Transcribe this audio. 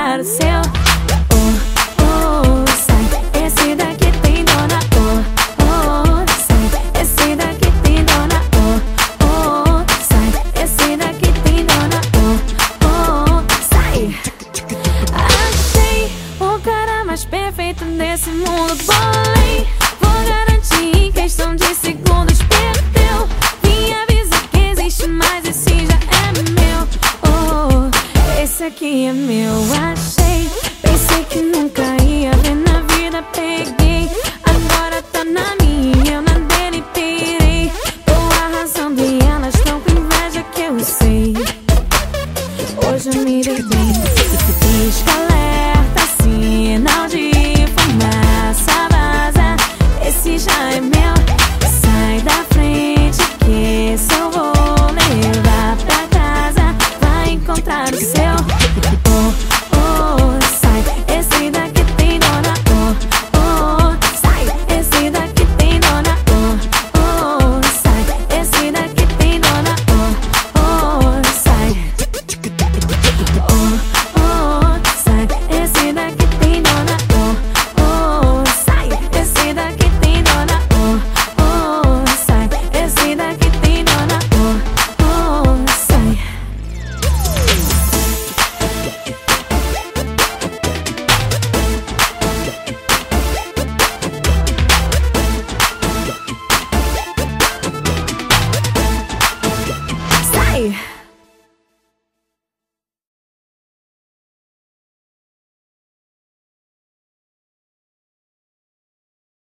o seu. Oh, oh, sai. Esse daqui tem dona. Oh, oh, sai. Esse daqui tem dona. Oh, oh, sai. Esse daqui tem dona. Oh, oh, sai. Achei o cara mais perfeito nesse mundo Bolei que é meu, achei. Pensei que nunca ia ver na vida, peguei. Agora tá na minha, eu na dele pirei Tô arrasando e elas tão com inveja que eu sei. Hoje eu me dei bem. all